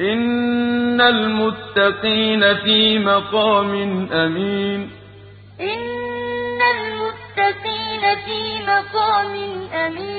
إن المتقين في مقام أمين إن المتقين في مقام أمين